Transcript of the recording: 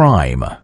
crime.